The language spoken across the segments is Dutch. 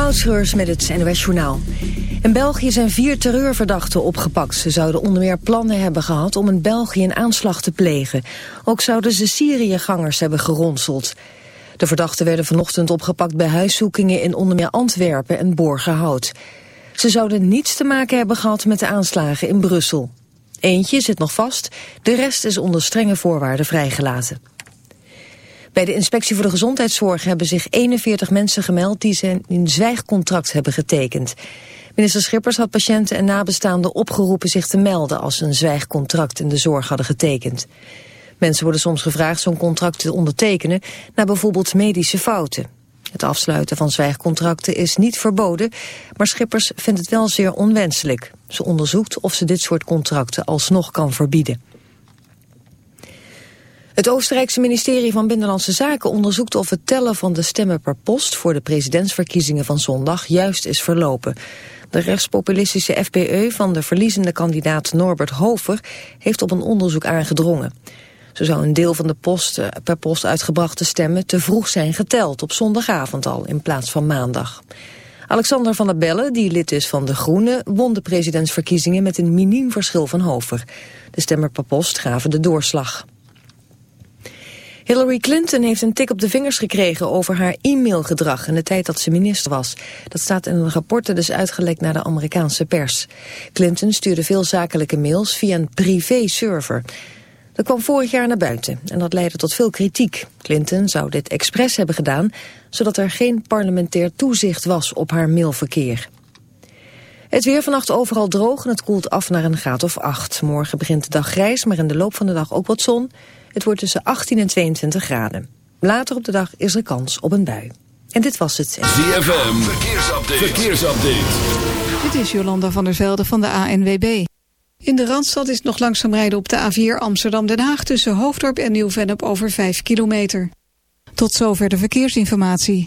Moutschreurs met het NOS Journaal. In België zijn vier terreurverdachten opgepakt. Ze zouden onder meer plannen hebben gehad om in België een aanslag te plegen. Ook zouden ze Syriëgangers hebben geronseld. De verdachten werden vanochtend opgepakt bij huiszoekingen in onder meer Antwerpen en Borgerhout. Ze zouden niets te maken hebben gehad met de aanslagen in Brussel. Eentje zit nog vast, de rest is onder strenge voorwaarden vrijgelaten. Bij de Inspectie voor de Gezondheidszorg hebben zich 41 mensen gemeld die zijn een zwijgcontract hebben getekend. Minister Schippers had patiënten en nabestaanden opgeroepen zich te melden als ze een zwijgcontract in de zorg hadden getekend. Mensen worden soms gevraagd zo'n contract te ondertekenen na bijvoorbeeld medische fouten. Het afsluiten van zwijgcontracten is niet verboden, maar Schippers vindt het wel zeer onwenselijk. Ze onderzoekt of ze dit soort contracten alsnog kan verbieden. Het Oostenrijkse ministerie van Binnenlandse Zaken onderzoekt of het tellen van de stemmen per post voor de presidentsverkiezingen van zondag juist is verlopen. De rechtspopulistische FPE van de verliezende kandidaat Norbert Hover heeft op een onderzoek aangedrongen. Zo zou een deel van de post, per post uitgebrachte stemmen te vroeg zijn geteld op zondagavond al in plaats van maandag. Alexander van der Bellen, die lid is van De Groenen, won de presidentsverkiezingen met een miniem verschil van Hover. De stemmen per post gaven de doorslag. Hillary Clinton heeft een tik op de vingers gekregen over haar e-mailgedrag in de tijd dat ze minister was. Dat staat in een rapport dat is uitgelekt naar de Amerikaanse pers. Clinton stuurde veel zakelijke mails via een privé-server. Dat kwam vorig jaar naar buiten en dat leidde tot veel kritiek. Clinton zou dit expres hebben gedaan, zodat er geen parlementair toezicht was op haar mailverkeer. Het weer vannacht overal droog en het koelt af naar een graad of 8. Morgen begint de dag grijs, maar in de loop van de dag ook wat zon. Het wordt tussen 18 en 22 graden. Later op de dag is er kans op een bui. En dit was het. ZFM, verkeersupdate. verkeersupdate. Dit is Jolanda van der Velde van de ANWB. In de Randstad is het nog langzaam rijden op de A4 Amsterdam-Den Haag... tussen Hoofddorp en Nieuw-Vennep over 5 kilometer. Tot zover de verkeersinformatie.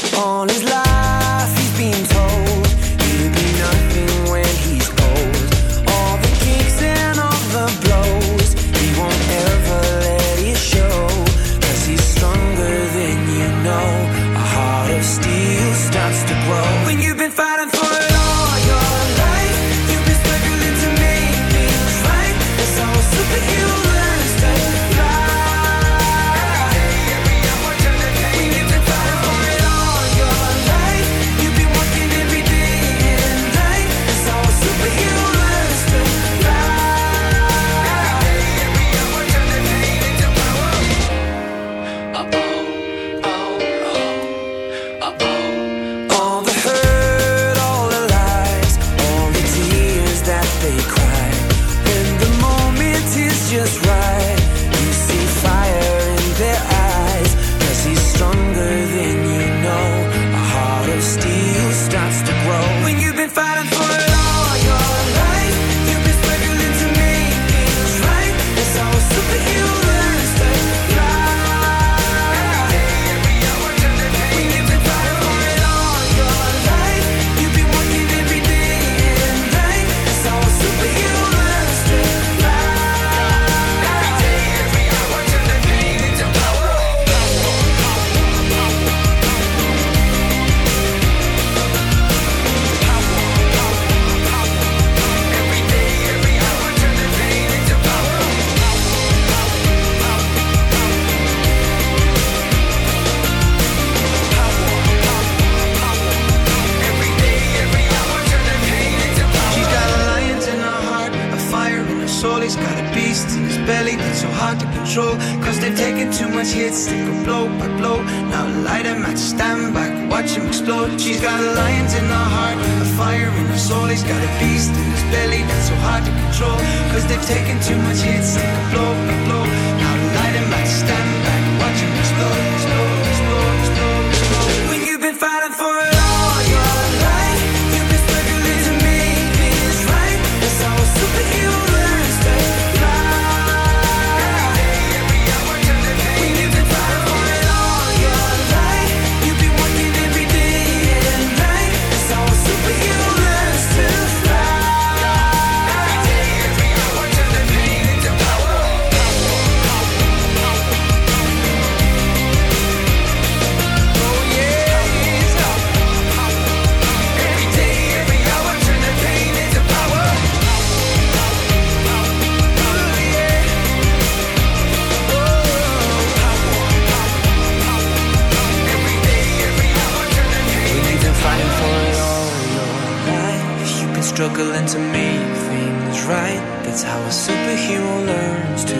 You learns to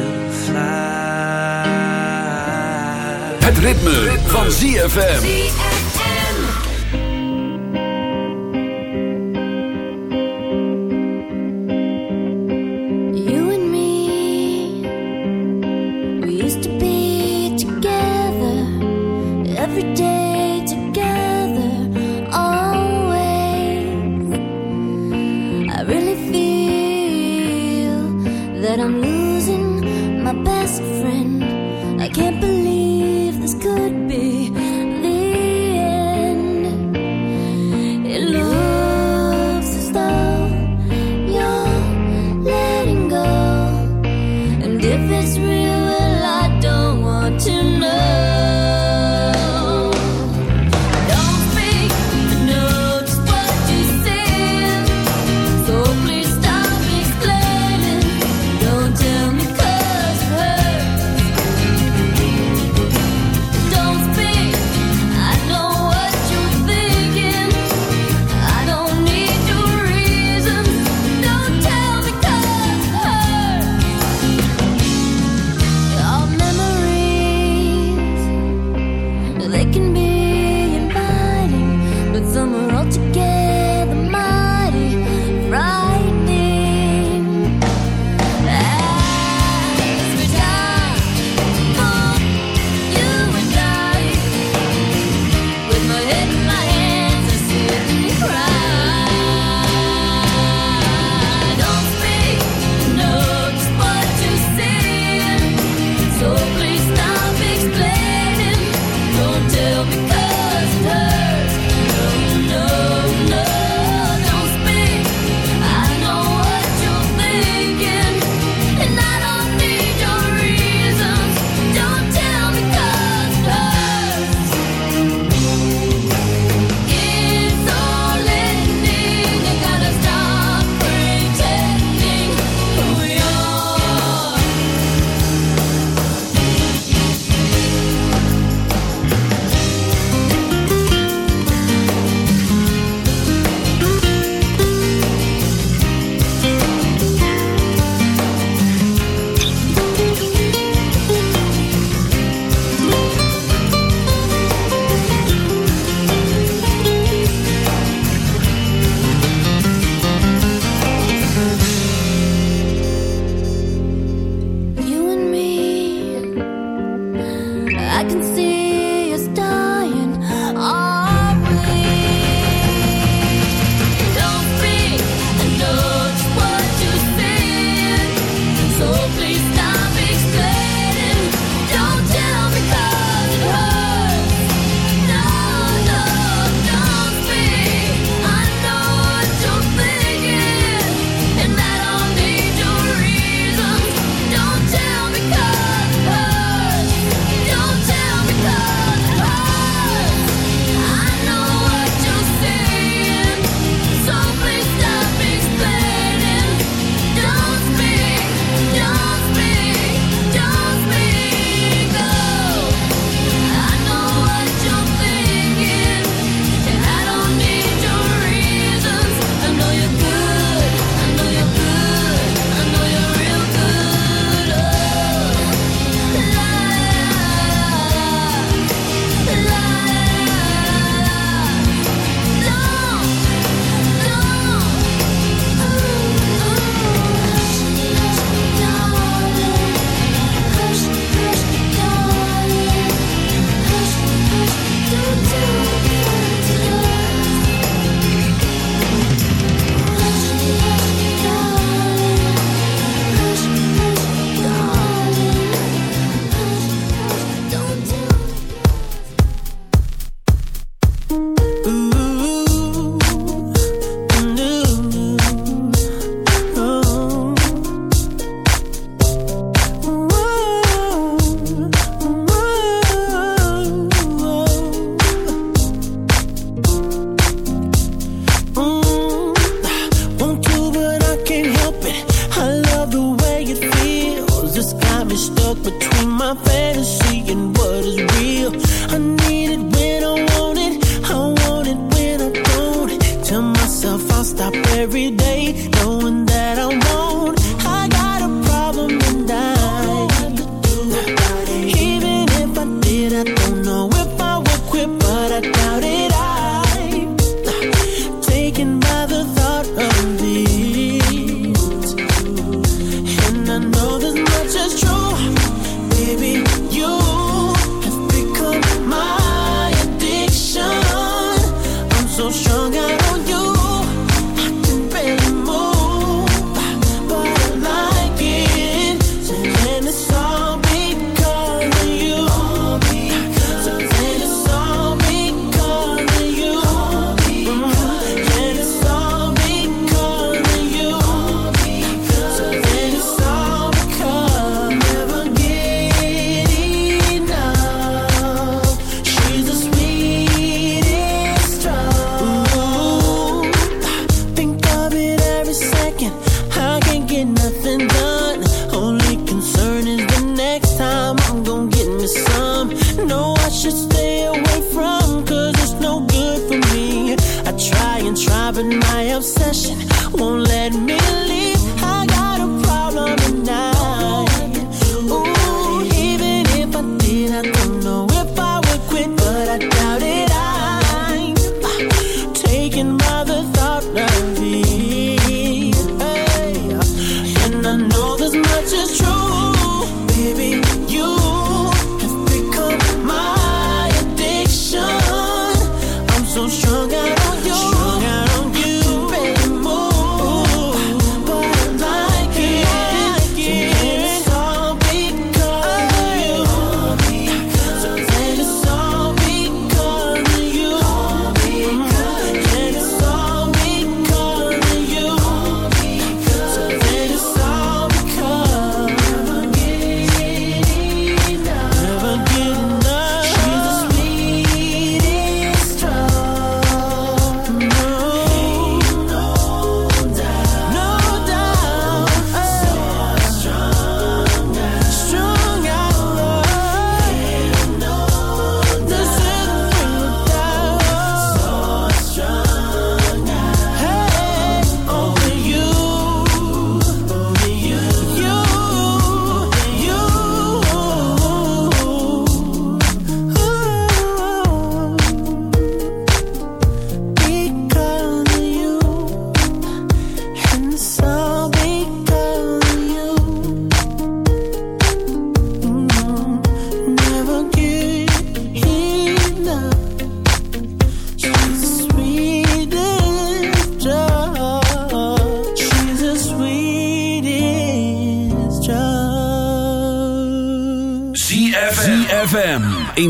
fly. Het ritme, ritme. van ZFM.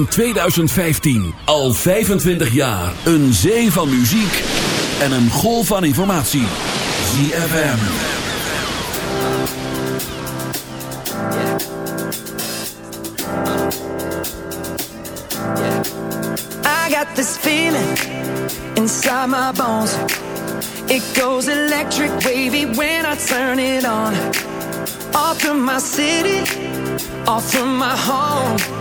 in 2015. Al 25 jaar. Een zee van muziek en een golf van informatie. ZFM. I got this feeling inside my bones. It goes electric wavy when I turn it on. Off from my city, off from my home.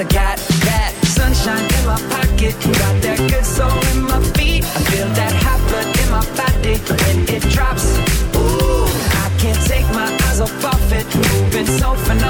I got that sunshine in my pocket, got that good soul in my feet. I feel that hot blood in my body when it drops. Ooh, I can't take my eyes off of it, moving so phenomenal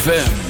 ZFM.